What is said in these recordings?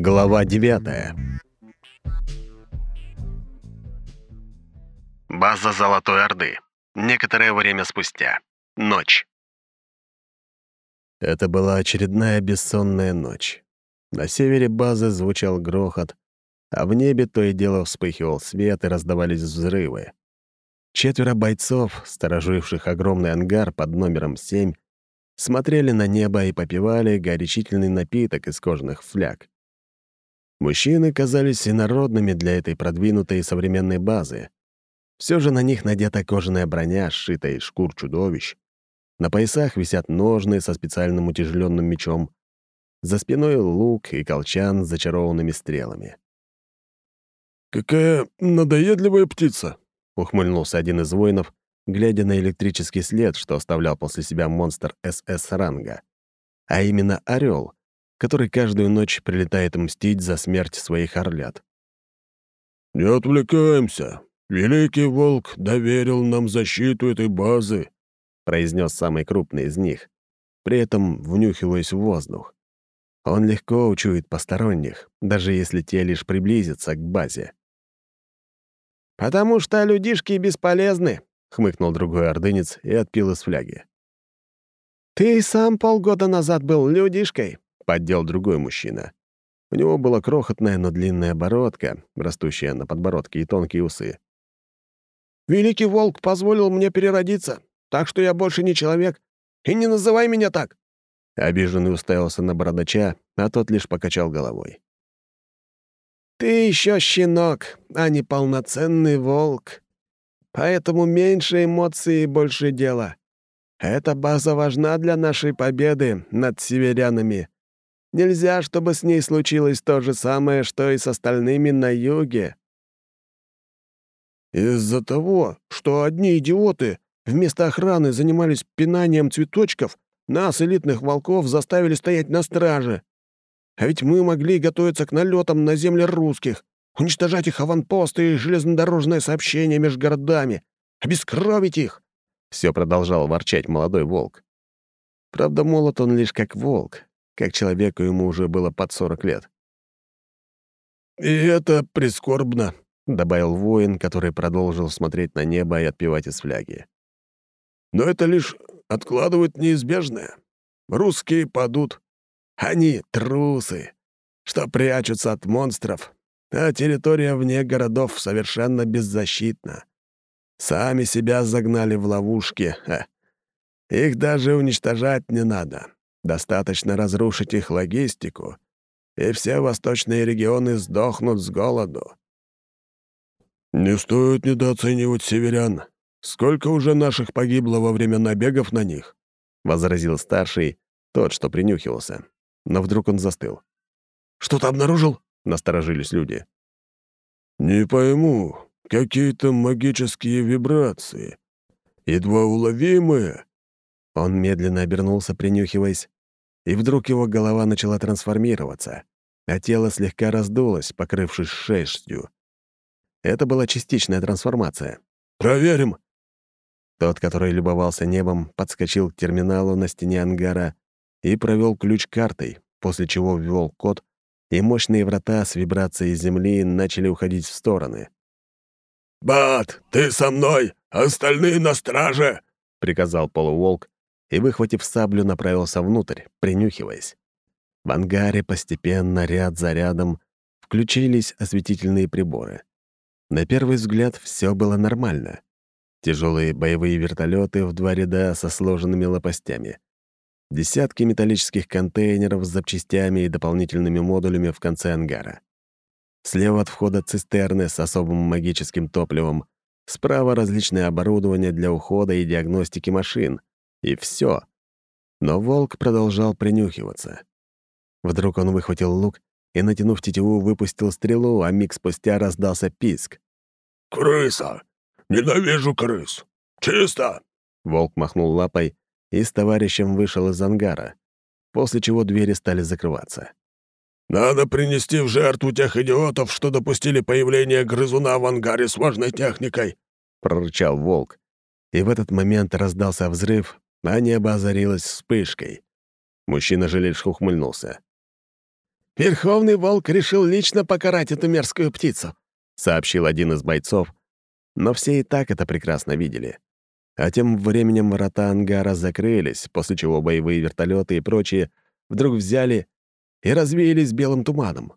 Глава 9 База Золотой Орды. Некоторое время спустя. Ночь. Это была очередная бессонная ночь. На севере базы звучал грохот, а в небе то и дело вспыхивал свет и раздавались взрывы. Четверо бойцов, стороживших огромный ангар под номером 7, смотрели на небо и попивали горячительный напиток из кожаных фляг. Мужчины казались инородными для этой продвинутой современной базы. Все же на них надета кожаная броня, сшитая из шкур чудовищ. На поясах висят ножны со специальным утяжеленным мечом. За спиной лук и колчан с зачарованными стрелами. «Какая надоедливая птица!» — ухмыльнулся один из воинов, глядя на электрический след, что оставлял после себя монстр СС-ранга. А именно орел, который каждую ночь прилетает мстить за смерть своих орлят. «Не отвлекаемся. Великий Волк доверил нам защиту этой базы», произнес самый крупный из них, при этом внюхиваясь в воздух. Он легко учует посторонних, даже если те лишь приблизятся к базе. «Потому что людишки бесполезны», — хмыкнул другой ордынец и отпил из фляги. «Ты сам полгода назад был людишкой», — поддел другой мужчина. У него была крохотная, но длинная бородка, растущая на подбородке, и тонкие усы. «Великий волк позволил мне переродиться, так что я больше не человек. И не называй меня так!» Обиженный уставился на бородача, а тот лишь покачал головой. «Ты еще щенок, а не полноценный волк. Поэтому меньше эмоций и больше дела. Эта база важна для нашей победы над северянами. Нельзя, чтобы с ней случилось то же самое, что и с остальными на юге». «Из-за того, что одни идиоты вместо охраны занимались пинанием цветочков, нас, элитных волков, заставили стоять на страже. А ведь мы могли готовиться к налетам на земли русских, уничтожать их аванпосты и железнодорожное сообщение между городами, обескровить их. Все продолжал ворчать молодой волк. Правда, молод он лишь как волк, как человеку ему уже было под сорок лет. «И это прискорбно», — добавил воин, который продолжил смотреть на небо и отпивать из фляги. «Но это лишь откладывает неизбежное. Русские падут. Они трусы, что прячутся от монстров, а территория вне городов совершенно беззащитна. Сами себя загнали в ловушки. Ха. Их даже уничтожать не надо. Достаточно разрушить их логистику, и все восточные регионы сдохнут с голоду. «Не стоит недооценивать северян. Сколько уже наших погибло во время набегов на них?» — возразил старший, тот, что принюхивался но вдруг он застыл. «Что-то обнаружил?» — насторожились люди. «Не пойму. Какие-то магические вибрации. Едва уловимые». Он медленно обернулся, принюхиваясь, и вдруг его голова начала трансформироваться, а тело слегка раздулось, покрывшись шерстью. Это была частичная трансформация. «Проверим!» Тот, который любовался небом, подскочил к терминалу на стене ангара и провел ключ картой, после чего ввел код, и мощные врата с вибрацией земли начали уходить в стороны. «Бат, ты со мной! Остальные на страже!» — приказал полуволк и, выхватив саблю, направился внутрь, принюхиваясь. В ангаре постепенно, ряд за рядом, включились осветительные приборы. На первый взгляд все было нормально. Тяжелые боевые вертолеты в два ряда со сложенными лопастями — десятки металлических контейнеров с запчастями и дополнительными модулями в конце ангара. Слева от входа цистерны с особым магическим топливом, справа различное оборудование для ухода и диагностики машин. И все. Но волк продолжал принюхиваться. Вдруг он выхватил лук и, натянув тетиву, выпустил стрелу, а миг спустя раздался писк. «Крыса! Ненавижу крыс! Чисто!» Волк махнул лапой, и с товарищем вышел из ангара, после чего двери стали закрываться. «Надо принести в жертву тех идиотов, что допустили появление грызуна в ангаре с важной техникой», — прорычал волк. И в этот момент раздался взрыв, а небо озарилось вспышкой. Мужчина же лишь ухмыльнулся. Верховный волк решил лично покарать эту мерзкую птицу», — сообщил один из бойцов, но все и так это прекрасно видели. А тем временем врата ангара закрылись, после чего боевые вертолеты и прочие вдруг взяли и развеялись белым туманом.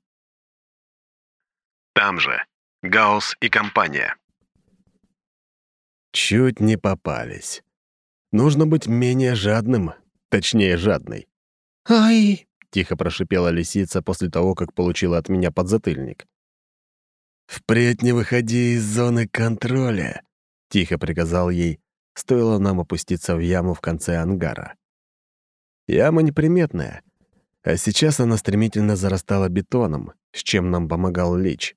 Там же Гаус и компания. Чуть не попались. Нужно быть менее жадным, точнее, жадной. «Ай!» — тихо прошипела лисица после того, как получила от меня подзатыльник. «Впредь не выходи из зоны контроля», — тихо приказал ей, стоило нам опуститься в яму в конце ангара. Яма неприметная, а сейчас она стремительно зарастала бетоном, с чем нам помогал Лич.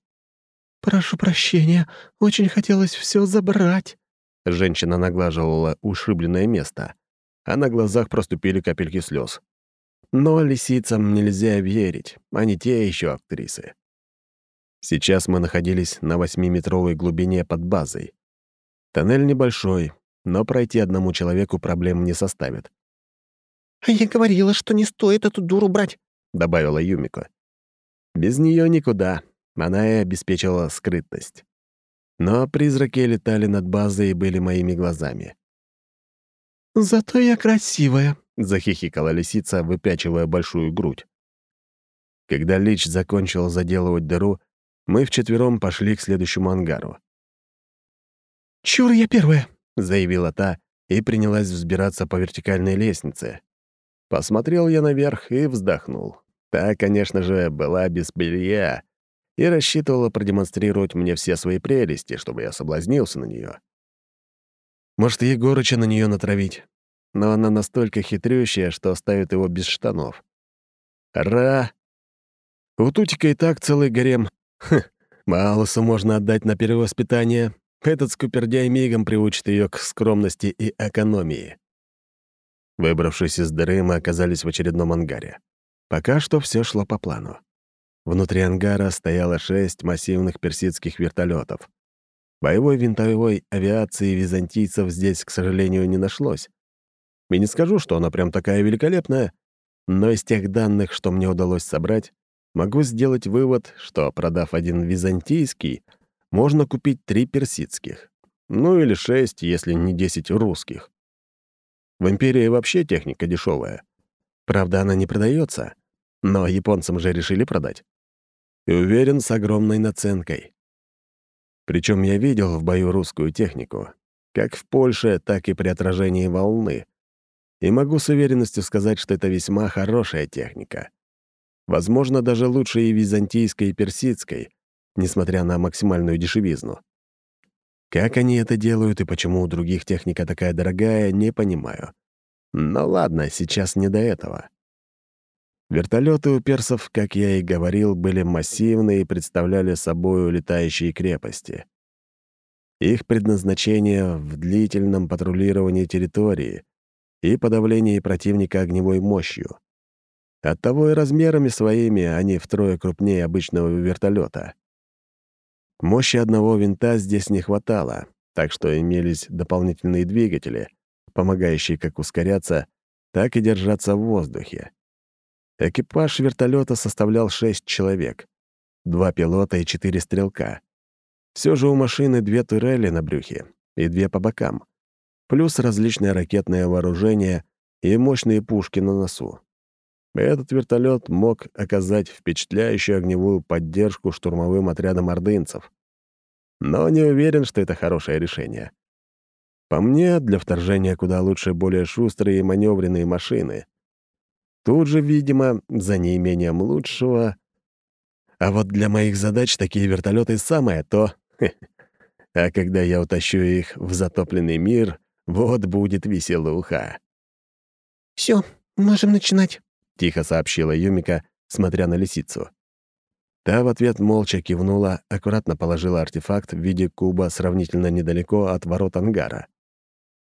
«Прошу прощения, очень хотелось все забрать». Женщина наглаживала ушибленное место, а на глазах проступили капельки слез. Но лисицам нельзя верить, они те еще актрисы. Сейчас мы находились на восьмиметровой глубине под базой. Тоннель небольшой, но пройти одному человеку проблем не составит. «Я говорила, что не стоит эту дуру брать», — добавила Юмико. «Без нее никуда», она и обеспечивала скрытность. Но призраки летали над базой и были моими глазами. «Зато я красивая», — захихикала лисица, выпячивая большую грудь. Когда Лич закончил заделывать дыру, мы вчетвером пошли к следующему ангару. «Чур, я первая», — заявила та и принялась взбираться по вертикальной лестнице. Посмотрел я наверх и вздохнул. Та, конечно же, была без белья и рассчитывала продемонстрировать мне все свои прелести, чтобы я соблазнился на нее. Может, Егорыча на нее натравить, но она настолько хитрющая, что оставит его без штанов. Ра! У Тутика и так целый гарем. Хм, Малусу можно отдать на перевоспитание, этот скупердяй мигом приучит ее к скромности и экономии. Выбравшись из дыры, мы оказались в очередном ангаре. Пока что все шло по плану. Внутри ангара стояло шесть массивных персидских вертолетов. Боевой винтовой авиации византийцев здесь, к сожалению, не нашлось. И не скажу, что она прям такая великолепная, но из тех данных, что мне удалось собрать, могу сделать вывод, что, продав один византийский — можно купить три персидских. Ну или шесть, если не десять русских. В империи вообще техника дешевая. Правда, она не продается, но японцам же решили продать. И уверен, с огромной наценкой. Причем я видел в бою русскую технику, как в Польше, так и при отражении волны. И могу с уверенностью сказать, что это весьма хорошая техника. Возможно, даже лучше и византийской, и персидской, несмотря на максимальную дешевизну. Как они это делают и почему у других техника такая дорогая, не понимаю. Но ладно, сейчас не до этого. Вертолеты у персов, как я и говорил, были массивные и представляли собой летающие крепости. Их предназначение в длительном патрулировании территории и подавлении противника огневой мощью. Оттого и размерами своими они втрое крупнее обычного вертолета. Мощи одного винта здесь не хватало, так что имелись дополнительные двигатели, помогающие как ускоряться, так и держаться в воздухе. Экипаж вертолета составлял шесть человек. Два пилота и четыре стрелка. Все же у машины две турели на брюхе и две по бокам, плюс различное ракетное вооружение и мощные пушки на носу. Этот вертолет мог оказать впечатляющую огневую поддержку штурмовым отрядам ордынцев. Но не уверен, что это хорошее решение. По мне, для вторжения куда лучше более шустрые и маневренные машины. Тут же, видимо, за неимением лучшего. А вот для моих задач такие вертолеты самое то. А когда я утащу их в затопленный мир, вот будет веселуха. Все, можем начинать», тихо сообщила Юмика, смотря на лисицу. Та в ответ молча кивнула, аккуратно положила артефакт в виде куба сравнительно недалеко от ворот ангара.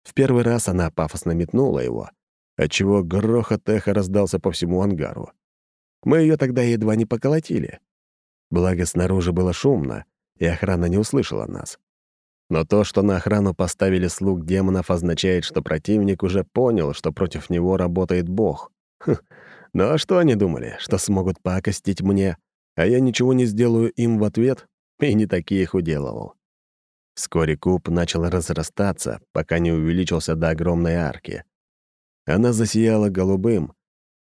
В первый раз она пафосно метнула его, отчего грохот эхо раздался по всему ангару. Мы ее тогда едва не поколотили. Благо, снаружи было шумно, и охрана не услышала нас. Но то, что на охрану поставили слуг демонов, означает, что противник уже понял, что против него работает бог. Хм, Ну а что они думали, что смогут пакостить мне, а я ничего не сделаю им в ответ? И не таких уделывал. Вскоре куб начал разрастаться, пока не увеличился до огромной арки. Она засияла голубым,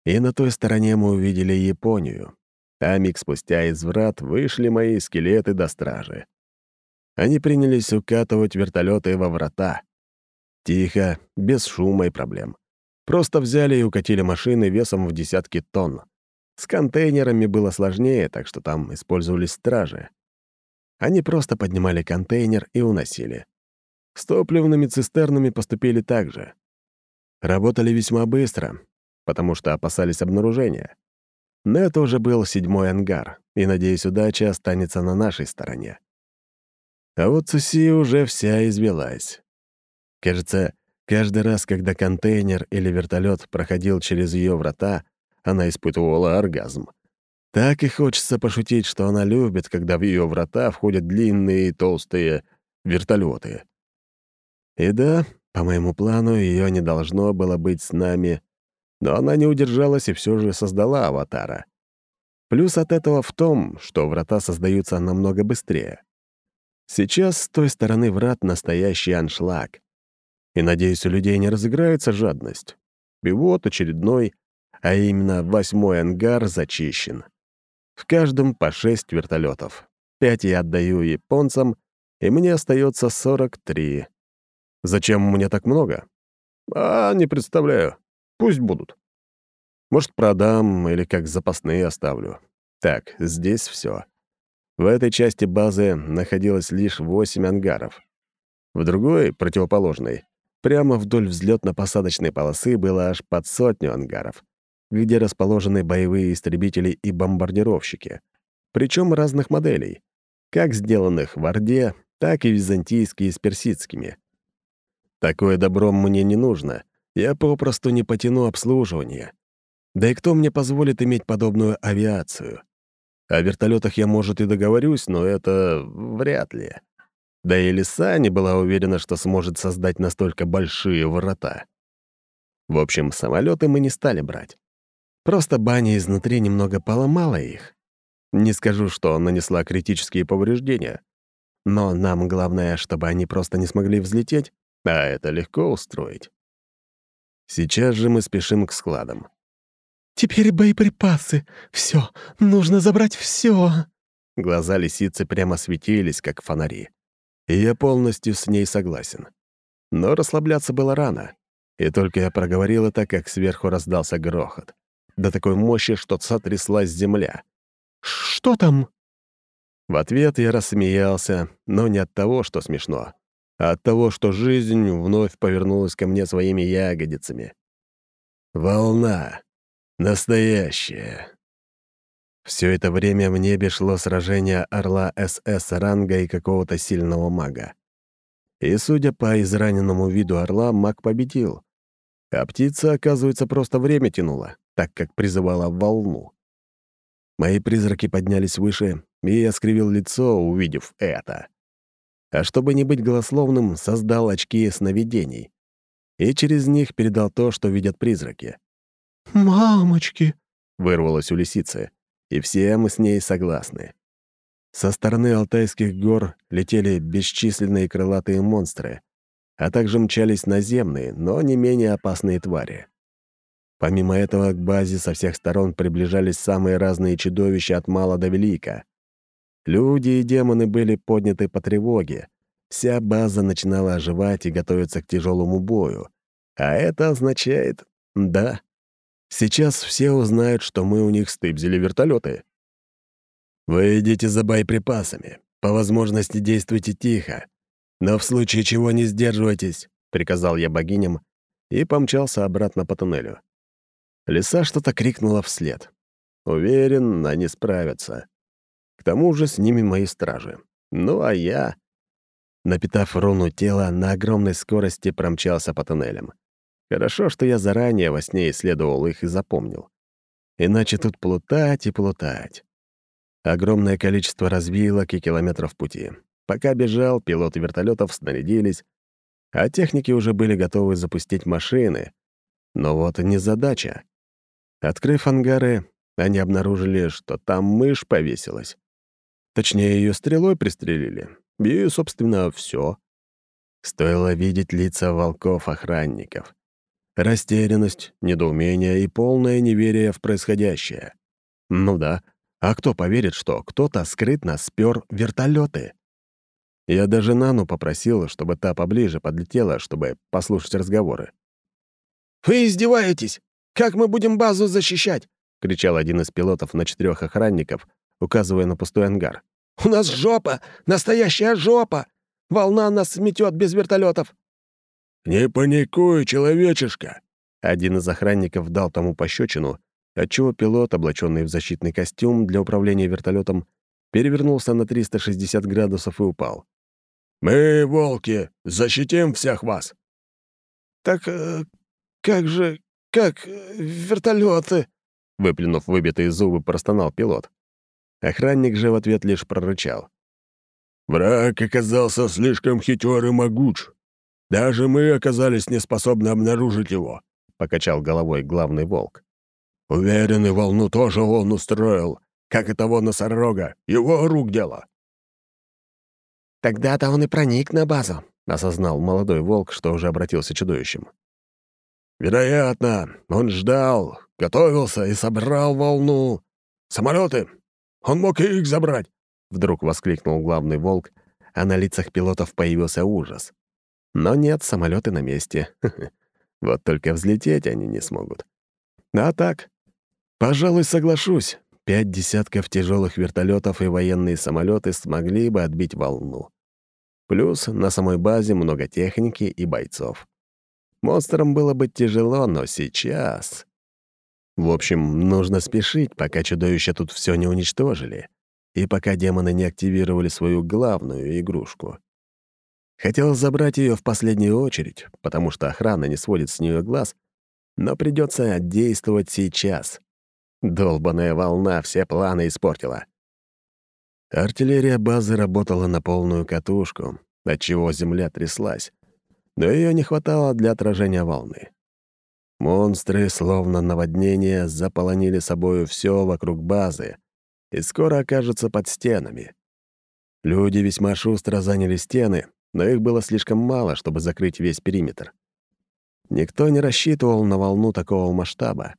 и на той стороне мы увидели Японию. А миг спустя из врат вышли мои скелеты до стражи. Они принялись укатывать вертолеты во врата. Тихо, без шума и проблем. Просто взяли и укатили машины весом в десятки тонн. С контейнерами было сложнее, так что там использовались стражи. Они просто поднимали контейнер и уносили. С топливными цистернами поступили так же. Работали весьма быстро, потому что опасались обнаружения. Но это уже был седьмой ангар, и, надеюсь, удача останется на нашей стороне. А вот Цуси уже вся извелась. Кажется, каждый раз, когда контейнер или вертолет проходил через ее врата, она испытывала оргазм. Так и хочется пошутить, что она любит, когда в ее врата входят длинные толстые вертолеты. И да, по моему плану, ее не должно было быть с нами, но она не удержалась и все же создала аватара. Плюс от этого в том, что врата создаются намного быстрее. Сейчас с той стороны врат настоящий аншлаг. И, надеюсь, у людей не разыграется жадность. И вот очередной, а именно восьмой ангар зачищен. В каждом по шесть вертолетов. Пять я отдаю японцам, и мне остается 43. Зачем мне так много? А, не представляю. Пусть будут. Может, продам или как запасные оставлю. Так, здесь все. В этой части базы находилось лишь восемь ангаров. В другой, противоположной, прямо вдоль взлетно-посадочной полосы было аж под сотню ангаров, где расположены боевые истребители и бомбардировщики, причем разных моделей, как сделанных в Орде, так и византийские с персидскими. Такое добро мне не нужно, я попросту не потяну обслуживание. Да и кто мне позволит иметь подобную авиацию? О вертолетах я, может, и договорюсь, но это вряд ли. Да и Лиса не была уверена, что сможет создать настолько большие ворота. В общем, самолеты мы не стали брать. Просто баня изнутри немного поломала их. Не скажу, что нанесла критические повреждения, но нам главное, чтобы они просто не смогли взлететь, а это легко устроить. Сейчас же мы спешим к складам. «Теперь боеприпасы. Все, нужно забрать все. Глаза лисицы прямо светились, как фонари. И я полностью с ней согласен. Но расслабляться было рано. И только я проговорил это, как сверху раздался грохот. До такой мощи, что сотряслась земля. «Что там?» В ответ я рассмеялся, но не от того, что смешно, от того, что жизнь вновь повернулась ко мне своими ягодицами. Волна. Настоящее. Все это время в небе шло сражение Орла СС ранга и какого-то сильного мага. И, судя по израненному виду Орла, маг победил. А птица, оказывается, просто время тянула, так как призывала волну. Мои призраки поднялись выше, и я скривил лицо, увидев это. А чтобы не быть голословным, создал очки сновидений. И через них передал то, что видят призраки. «Мамочки!» — вырвалось у лисицы, и все мы с ней согласны. Со стороны Алтайских гор летели бесчисленные крылатые монстры, а также мчались наземные, но не менее опасные твари. Помимо этого, к базе со всех сторон приближались самые разные чудовища от мала до велика. Люди и демоны были подняты по тревоге. Вся база начинала оживать и готовиться к тяжелому бою. А это означает... Да, Сейчас все узнают, что мы у них стыбзили вертолеты. Вы идите за боеприпасами. По возможности действуйте тихо. Но в случае чего не сдерживайтесь, — приказал я богиням и помчался обратно по туннелю. Лиса что-то крикнула вслед. Уверен, они справятся. К тому же с ними мои стражи. Ну а я, напитав руну тела, на огромной скорости промчался по туннелям. Хорошо, что я заранее во сне исследовал их и запомнил. Иначе тут плутать и плутать. Огромное количество развилок и километров пути. Пока бежал, пилоты вертолетов снарядились, а техники уже были готовы запустить машины. Но вот и не задача. Открыв ангары, они обнаружили, что там мышь повесилась. Точнее, ее стрелой пристрелили. И, собственно, все. Стоило видеть лица волков-охранников. Растерянность, недоумение и полное неверие в происходящее. Ну да, а кто поверит, что кто-то скрытно спер вертолеты? Я даже Нану попросил, чтобы та поближе подлетела, чтобы послушать разговоры. «Вы издеваетесь? Как мы будем базу защищать?» — кричал один из пилотов на четырех охранников, указывая на пустой ангар. «У нас жопа! Настоящая жопа! Волна нас сметет без вертолетов. «Не паникуй, человечишка!» Один из охранников дал тому пощечину, отчего пилот, облаченный в защитный костюм для управления вертолетом, перевернулся на 360 градусов и упал. «Мы, волки, защитим всех вас!» «Так э, как же... как... Э, вертолеты? Выплюнув выбитые зубы, простонал пилот. Охранник же в ответ лишь прорычал. «Враг оказался слишком хитер и могуч. Даже мы оказались неспособны обнаружить его», — покачал головой главный волк. «Уверен, и волну тоже он устроил, как и того носорога. Его рук дело». «Тогда-то он и проник на базу», — осознал молодой волк, что уже обратился чудовищем. «Вероятно, он ждал, готовился и собрал волну. Самолеты! Он мог и их забрать!» Вдруг воскликнул главный волк, а на лицах пилотов появился ужас. Но нет, самолеты на месте. Вот только взлететь они не смогут. А так, пожалуй, соглашусь. Пять десятков тяжелых вертолетов и военные самолеты смогли бы отбить волну. Плюс на самой базе много техники и бойцов. Монстрам было бы тяжело, но сейчас... В общем, нужно спешить, пока чудовища тут все не уничтожили, и пока демоны не активировали свою главную игрушку. Хотел забрать ее в последнюю очередь, потому что охрана не сводит с нее глаз, но придется действовать сейчас. Долбаная волна все планы испортила. Артиллерия базы работала на полную катушку, отчего земля тряслась, но ее не хватало для отражения волны. Монстры, словно наводнение, заполонили собою все вокруг базы и скоро окажутся под стенами. Люди весьма шустро заняли стены, но их было слишком мало, чтобы закрыть весь периметр. Никто не рассчитывал на волну такого масштаба,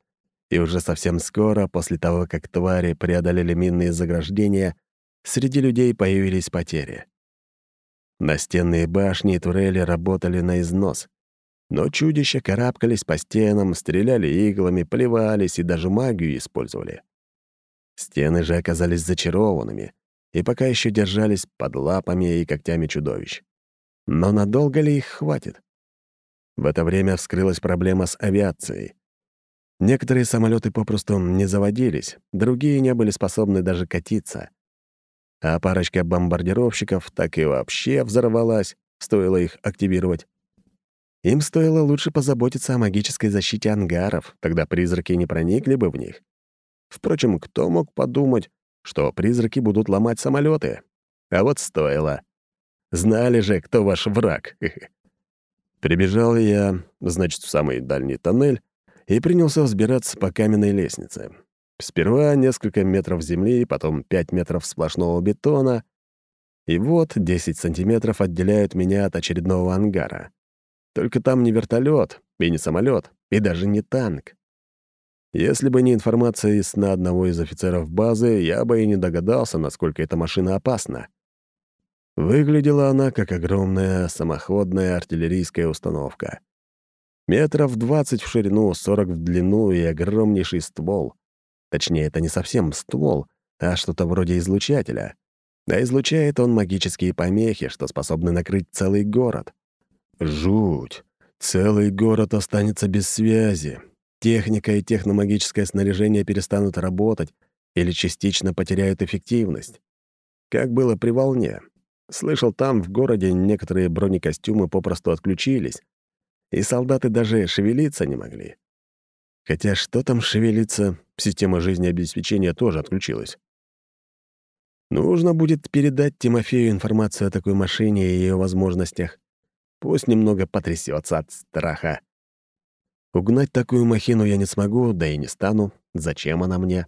и уже совсем скоро, после того, как твари преодолели минные заграждения, среди людей появились потери. Настенные башни и турели работали на износ, но чудища карабкались по стенам, стреляли иглами, плевались и даже магию использовали. Стены же оказались зачарованными и пока еще держались под лапами и когтями чудовищ. Но надолго ли их хватит? В это время вскрылась проблема с авиацией. Некоторые самолеты попросту не заводились, другие не были способны даже катиться. А парочка бомбардировщиков так и вообще взорвалась, стоило их активировать. Им стоило лучше позаботиться о магической защите ангаров, тогда призраки не проникли бы в них. Впрочем, кто мог подумать, что призраки будут ломать самолеты? А вот стоило. Знали же, кто ваш враг. Прибежал я, значит, в самый дальний тоннель и принялся взбираться по каменной лестнице. Сперва несколько метров земли, потом 5 метров сплошного бетона, и вот 10 сантиметров отделяют меня от очередного ангара. Только там не вертолет, и не самолет, и даже не танк. Если бы не информация из сна одного из офицеров базы, я бы и не догадался, насколько эта машина опасна. Выглядела она как огромная самоходная артиллерийская установка. Метров 20 в ширину, 40 в длину и огромнейший ствол. Точнее, это не совсем ствол, а что-то вроде излучателя. А излучает он магические помехи, что способны накрыть целый город. Жуть! Целый город останется без связи. Техника и техномагическое снаряжение перестанут работать или частично потеряют эффективность. Как было при волне. Слышал, там, в городе, некоторые бронекостюмы попросту отключились, и солдаты даже шевелиться не могли. Хотя что там шевелиться, система жизнеобеспечения тоже отключилась. Нужно будет передать Тимофею информацию о такой машине и ее возможностях. Пусть немного потрясется от страха. Угнать такую махину я не смогу, да и не стану. Зачем она мне?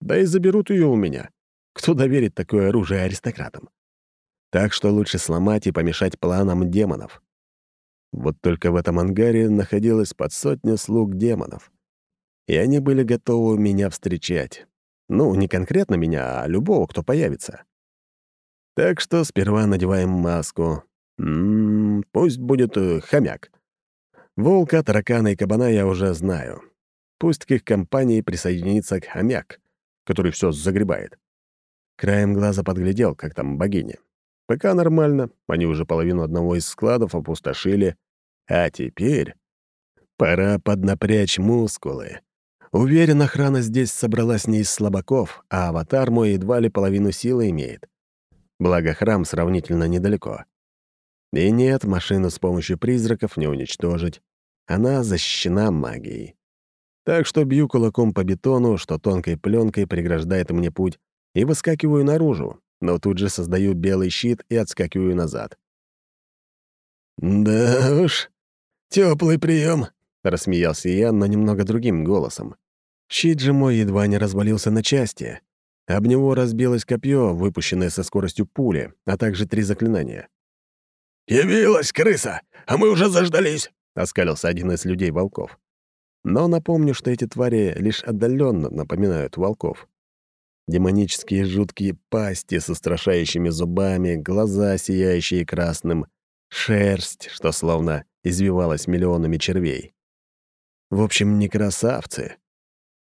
Да и заберут ее у меня. Кто доверит такое оружие аристократам? Так что лучше сломать и помешать планам демонов. Вот только в этом ангаре находилось под сотню слуг демонов. И они были готовы меня встречать. Ну, не конкретно меня, а любого, кто появится. Так что сперва надеваем маску. М -м, пусть будет э, хомяк. Волка, таракана и кабана я уже знаю. Пусть к их компании присоединится хомяк, который все загребает. Краем глаза подглядел, как там богиня. Пока нормально, они уже половину одного из складов опустошили. А теперь пора поднапрячь мускулы. Уверен, охрана здесь собралась не из слабаков, а аватар мой едва ли половину силы имеет. Благо, храм сравнительно недалеко. И нет, машину с помощью призраков не уничтожить. Она защищена магией. Так что бью кулаком по бетону, что тонкой пленкой преграждает мне путь, и выскакиваю наружу, но тут же создаю белый щит и отскакиваю назад. «Да уж, теплый прием, рассмеялся я, но немного другим голосом. Щит же мой едва не развалился на части. Об него разбилось копье, выпущенное со скоростью пули, а также три заклинания. «Явилась крыса, а мы уже заждались!» — оскалился один из людей-волков. Но напомню, что эти твари лишь отдаленно напоминают волков. Демонические жуткие пасти с устрашающими зубами, глаза, сияющие красным, шерсть, что словно извивалась миллионами червей. В общем, не красавцы.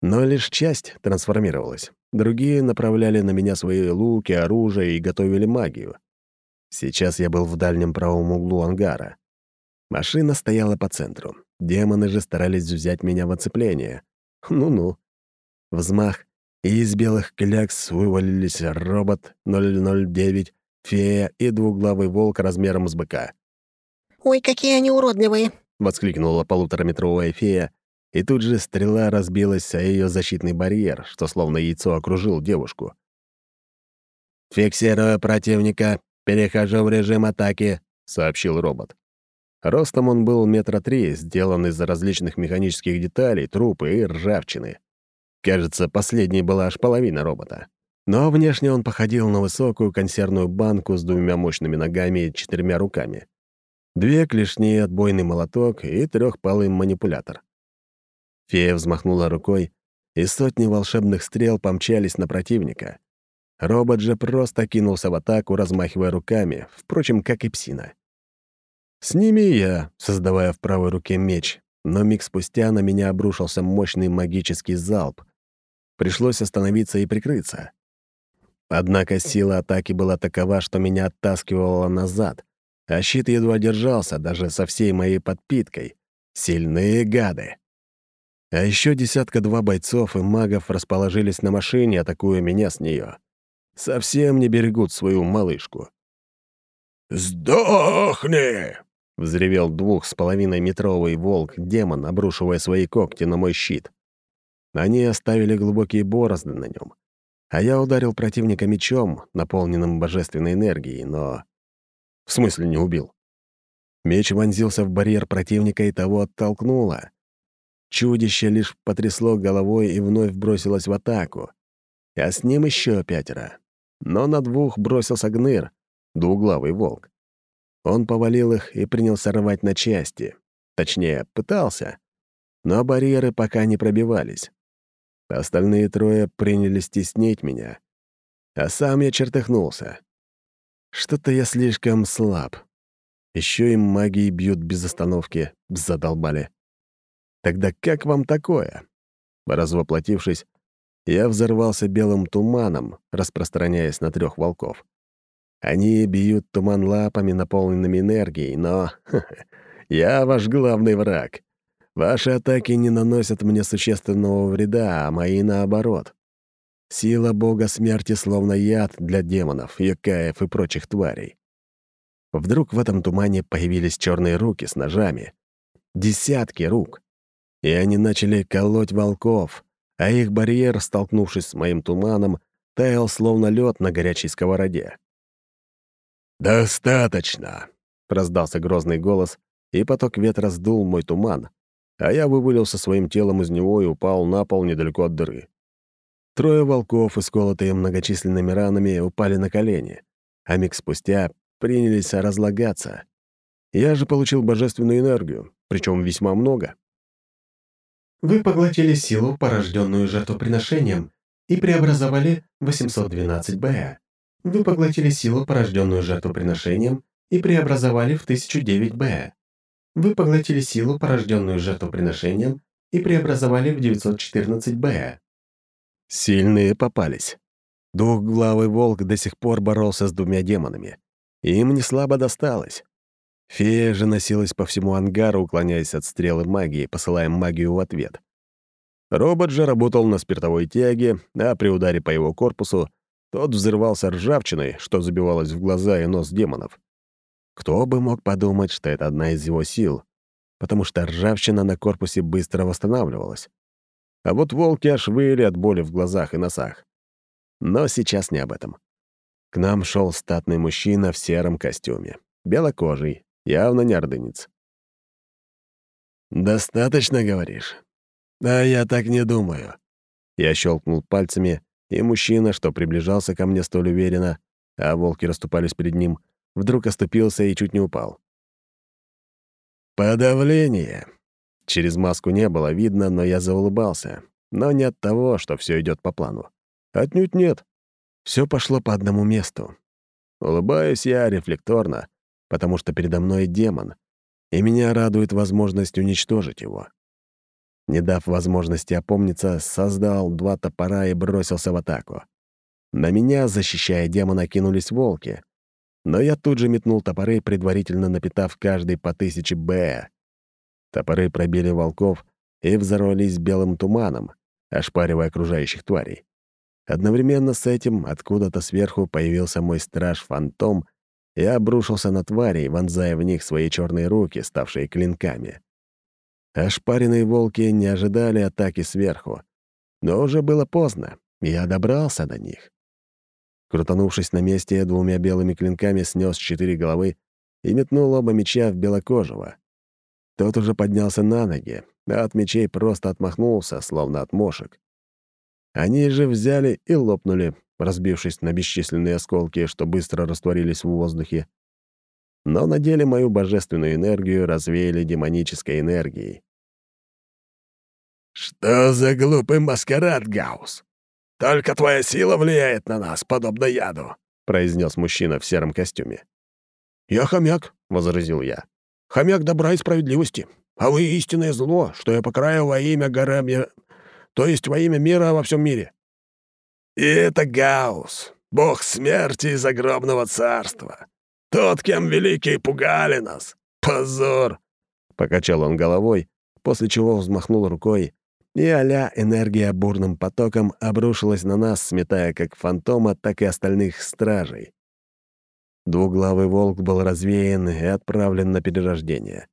Но лишь часть трансформировалась. Другие направляли на меня свои луки, оружие и готовили магию. Сейчас я был в дальнем правом углу ангара. Машина стояла по центру. Демоны же старались взять меня в оцепление. Ну-ну. Взмах, и из белых клякс вывалились робот 009, фея и двуглавый волк размером с быка. «Ой, какие они уродливые!» — воскликнула полутораметровая фея, и тут же стрела разбилась о ее защитный барьер, что словно яйцо окружил девушку. «Фиксирую противника, перехожу в режим атаки», — сообщил робот. Ростом он был метра три, сделан из различных механических деталей, трупы и ржавчины. Кажется, последней была аж половина робота. Но внешне он походил на высокую консервную банку с двумя мощными ногами и четырьмя руками. Две клешни, отбойный молоток и трехпалый манипулятор. Фея взмахнула рукой, и сотни волшебных стрел помчались на противника. Робот же просто кинулся в атаку, размахивая руками, впрочем, как и псина. С ними я, создавая в правой руке меч, но миг спустя на меня обрушился мощный магический залп. Пришлось остановиться и прикрыться. Однако сила атаки была такова, что меня оттаскивало назад, а щит едва держался даже со всей моей подпиткой. Сильные гады. А еще десятка-два бойцов и магов расположились на машине, атакуя меня с нее. Совсем не берегут свою малышку. «Сдохни!» — взревел двух с половиной метровый волк-демон, обрушивая свои когти на мой щит. Они оставили глубокие борозды на нем, а я ударил противника мечом, наполненным божественной энергией, но... В смысле не убил? Меч вонзился в барьер противника и того оттолкнуло. Чудище лишь потрясло головой и вновь бросилось в атаку. А с ним еще пятеро. Но на двух бросился Гныр, двуглавый волк. Он повалил их и принялся рвать на части. Точнее, пытался. Но барьеры пока не пробивались. Остальные трое принялись теснить меня. А сам я чертыхнулся. Что-то я слишком слаб. Еще и магии бьют без остановки, задолбали. Тогда как вам такое? Развоплотившись, я взорвался белым туманом, распространяясь на трех волков. Они бьют туман лапами, наполненными энергией, но я ваш главный враг. Ваши атаки не наносят мне существенного вреда, а мои наоборот. Сила бога смерти словно яд для демонов, якаев и прочих тварей. Вдруг в этом тумане появились черные руки с ножами. Десятки рук и они начали колоть волков, а их барьер, столкнувшись с моим туманом, таял словно лед на горячей сковороде. «Достаточно!» — раздался грозный голос, и поток ветра сдул мой туман, а я вывалился своим телом из него и упал на пол недалеко от дыры. Трое волков, исколотые многочисленными ранами, упали на колени, а миг спустя принялись разлагаться. Я же получил божественную энергию, причем весьма много. Вы поглотили силу, порожденную жертвоприношением, и преобразовали 812 Б. Вы поглотили силу, порожденную жертвоприношением, и преобразовали в 1009 Б. Вы поглотили силу, порожденную жертвоприношением, и преобразовали в 914 Б. Сильные попались. Двухглавый волк до сих пор боролся с двумя демонами. Им не слабо досталось. Фея же носилась по всему ангару, уклоняясь от стрелы магии, посылая магию в ответ. Робот же работал на спиртовой тяге, а при ударе по его корпусу тот взрывался ржавчиной, что забивалось в глаза и нос демонов. Кто бы мог подумать, что это одна из его сил, потому что ржавчина на корпусе быстро восстанавливалась. А вот волки аж выли от боли в глазах и носах. Но сейчас не об этом. К нам шел статный мужчина в сером костюме, белокожий, явно не ордынец. «Достаточно, говоришь?» «А я так не думаю». Я щелкнул пальцами, и мужчина, что приближался ко мне столь уверенно, а волки расступались перед ним, вдруг оступился и чуть не упал. «Подавление». Через маску не было видно, но я заулыбался. Но не от того, что все идет по плану. Отнюдь нет. Все пошло по одному месту. Улыбаюсь я рефлекторно, потому что передо мной демон, и меня радует возможность уничтожить его. Не дав возможности опомниться, создал два топора и бросился в атаку. На меня, защищая демона, кинулись волки. Но я тут же метнул топоры, предварительно напитав каждый по тысяче Б. Топоры пробили волков и взорвались белым туманом, ошпаривая окружающих тварей. Одновременно с этим откуда-то сверху появился мой страж-фантом и обрушился на тварей, вонзая в них свои черные руки, ставшие клинками. Ошпаренные волки не ожидали атаки сверху. Но уже было поздно, я добрался до них. Крутанувшись на месте, двумя белыми клинками снес четыре головы и метнул оба меча в белокожего. Тот уже поднялся на ноги, а от мечей просто отмахнулся, словно от мошек. Они же взяли и лопнули, разбившись на бесчисленные осколки, что быстро растворились в воздухе. Но на деле мою божественную энергию развеяли демонической энергией. «Что за глупый маскарад, Гаус? Только твоя сила влияет на нас, подобно яду», — произнес мужчина в сером костюме. «Я хомяк», — возразил я. «Хомяк добра и справедливости. А вы истинное зло, что я покраю во имя горами, то есть во имя мира во всем мире. И это Гаус, бог смерти и загробного царства. Тот, кем великие пугали нас. Позор!» Покачал он головой, после чего взмахнул рукой, и а энергия бурным потоком обрушилась на нас, сметая как фантома, так и остальных стражей. Двуглавый волк был развеян и отправлен на перерождение.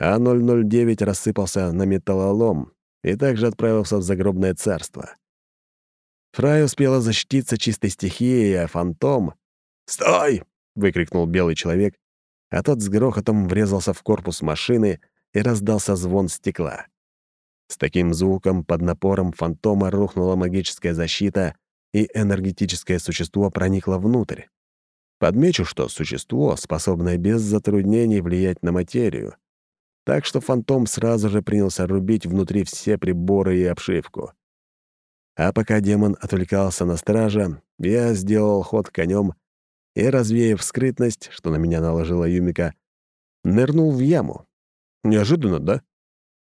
А 009 рассыпался на металлолом и также отправился в загробное царство. Фрай успела защититься чистой стихией, а фантом... «Стой!» — выкрикнул белый человек, а тот с грохотом врезался в корпус машины и раздался звон стекла. С таким звуком под напором фантома рухнула магическая защита, и энергетическое существо проникло внутрь. Подмечу, что существо, способное без затруднений влиять на материю. Так что фантом сразу же принялся рубить внутри все приборы и обшивку. А пока демон отвлекался на стража, я сделал ход конем и, развеяв скрытность, что на меня наложила Юмика, нырнул в яму. Неожиданно, да?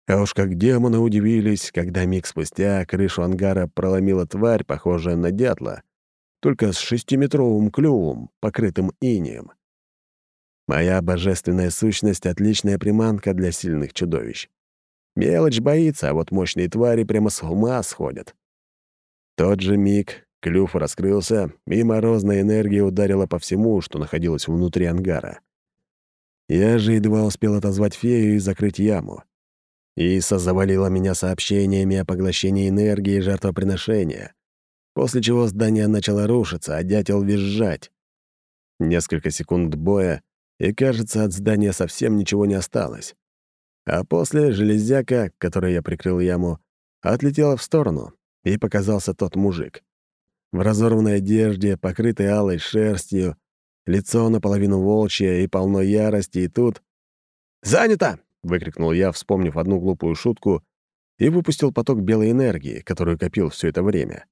А уж как демоны удивились, когда миг спустя крышу ангара проломила тварь, похожая на дятла, только с шестиметровым клювом, покрытым инием. Моя божественная сущность — отличная приманка для сильных чудовищ. Мелочь боится, а вот мощные твари прямо с ума сходят тот же миг клюв раскрылся, и морозная энергия ударила по всему, что находилось внутри ангара. Я же едва успел отозвать фею и закрыть яму. Иса завалила меня сообщениями о поглощении энергии и жертвоприношения, после чего здание начало рушиться, а дятел визжать. Несколько секунд боя, и, кажется, от здания совсем ничего не осталось. А после железяка, которой я прикрыл яму, отлетела в сторону, и показался тот мужик. В разорванной одежде, покрытой алой шерстью, лицо наполовину волчье и полно ярости, и тут... «Занято!» — выкрикнул я, вспомнив одну глупую шутку, и выпустил поток белой энергии, которую копил все это время.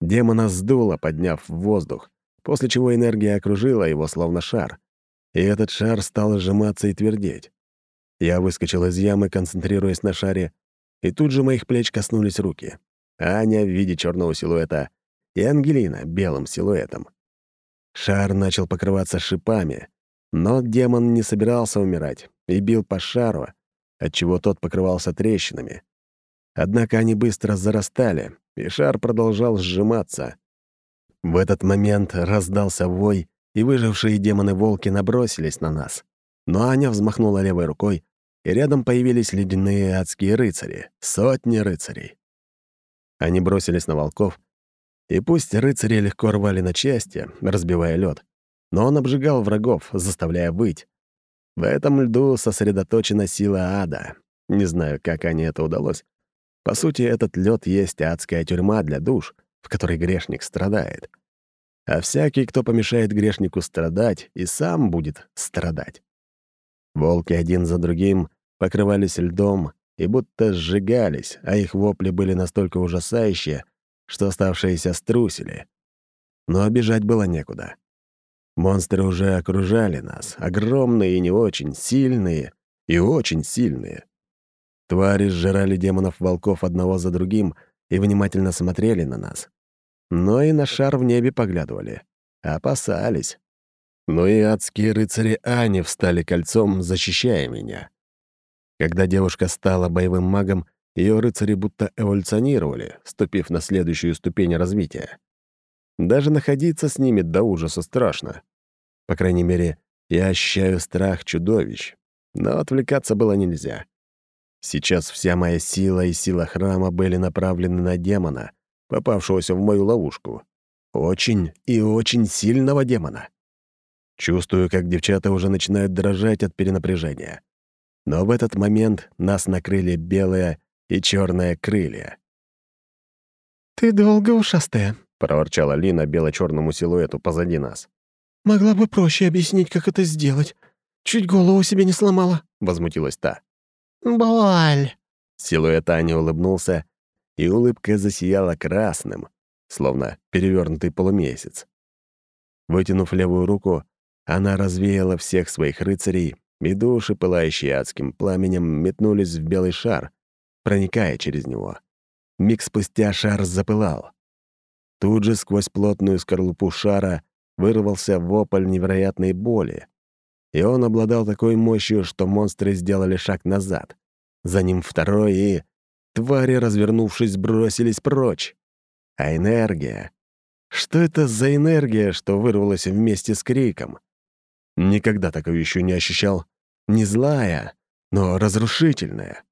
Демона сдуло, подняв в воздух, после чего энергия окружила его словно шар, и этот шар стал сжиматься и твердеть. Я выскочил из ямы, концентрируясь на шаре, и тут же моих плеч коснулись руки. Аня в виде черного силуэта и Ангелина белым силуэтом. Шар начал покрываться шипами, но демон не собирался умирать и бил по шару, отчего тот покрывался трещинами. Однако они быстро зарастали, и шар продолжал сжиматься. В этот момент раздался вой, и выжившие демоны-волки набросились на нас. Но Аня взмахнула левой рукой, и рядом появились ледяные адские рыцари, сотни рыцарей. Они бросились на волков, и пусть рыцари легко рвали на части, разбивая лед, но он обжигал врагов, заставляя выть. В этом льду сосредоточена сила ада. Не знаю, как Ане это удалось. По сути, этот лед есть адская тюрьма для душ, в которой грешник страдает. А всякий, кто помешает грешнику страдать, и сам будет страдать. Волки один за другим покрывались льдом и будто сжигались, а их вопли были настолько ужасающие, что оставшиеся струсили. Но обижать было некуда. Монстры уже окружали нас, огромные и не очень, сильные и очень сильные. Твари сжирали демонов-волков одного за другим и внимательно смотрели на нас. Но и на шар в небе поглядывали. Опасались. Но и адские рыцари Ани встали кольцом, защищая меня. Когда девушка стала боевым магом, ее рыцари будто эволюционировали, ступив на следующую ступень развития. Даже находиться с ними до ужаса страшно. По крайней мере, я ощущаю страх чудовищ, но отвлекаться было нельзя. Сейчас вся моя сила и сила храма были направлены на демона, попавшегося в мою ловушку. Очень и очень сильного демона. Чувствую, как девчата уже начинают дрожать от перенапряжения. Но в этот момент нас накрыли белые и черные крылья. «Ты долго, ушастая», — проворчала Лина бело-черному силуэту позади нас. «Могла бы проще объяснить, как это сделать. Чуть голову себе не сломала», — возмутилась та. «Боль!» Силуэт Ани улыбнулся, и улыбка засияла красным, словно перевернутый полумесяц. Вытянув левую руку, она развеяла всех своих рыцарей, и души, пылающие адским пламенем, метнулись в белый шар, проникая через него. Миг спустя шар запылал. Тут же сквозь плотную скорлупу шара вырвался вопль невероятной боли. И он обладал такой мощью, что монстры сделали шаг назад. За ним второй, и... Твари, развернувшись, бросились прочь. А энергия... Что это за энергия, что вырвалась вместе с криком? Никогда такого еще не ощущал. Не злая, но разрушительная.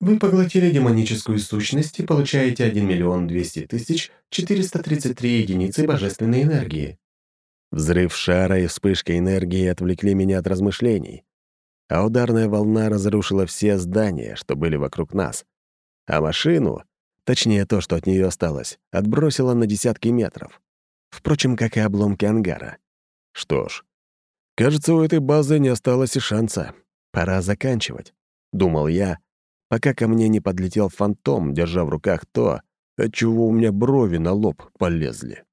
Вы поглотили демоническую сущность и получаете 1 миллион 200 тысяч 433 единицы божественной энергии. Взрыв шара и вспышка энергии отвлекли меня от размышлений, а ударная волна разрушила все здания, что были вокруг нас, а машину, точнее то, что от нее осталось, отбросила на десятки метров. Впрочем, как и обломки ангара. Что ж, Кажется, у этой базы не осталось и шанса. Пора заканчивать, — думал я, пока ко мне не подлетел фантом, держа в руках то, от чего у меня брови на лоб полезли.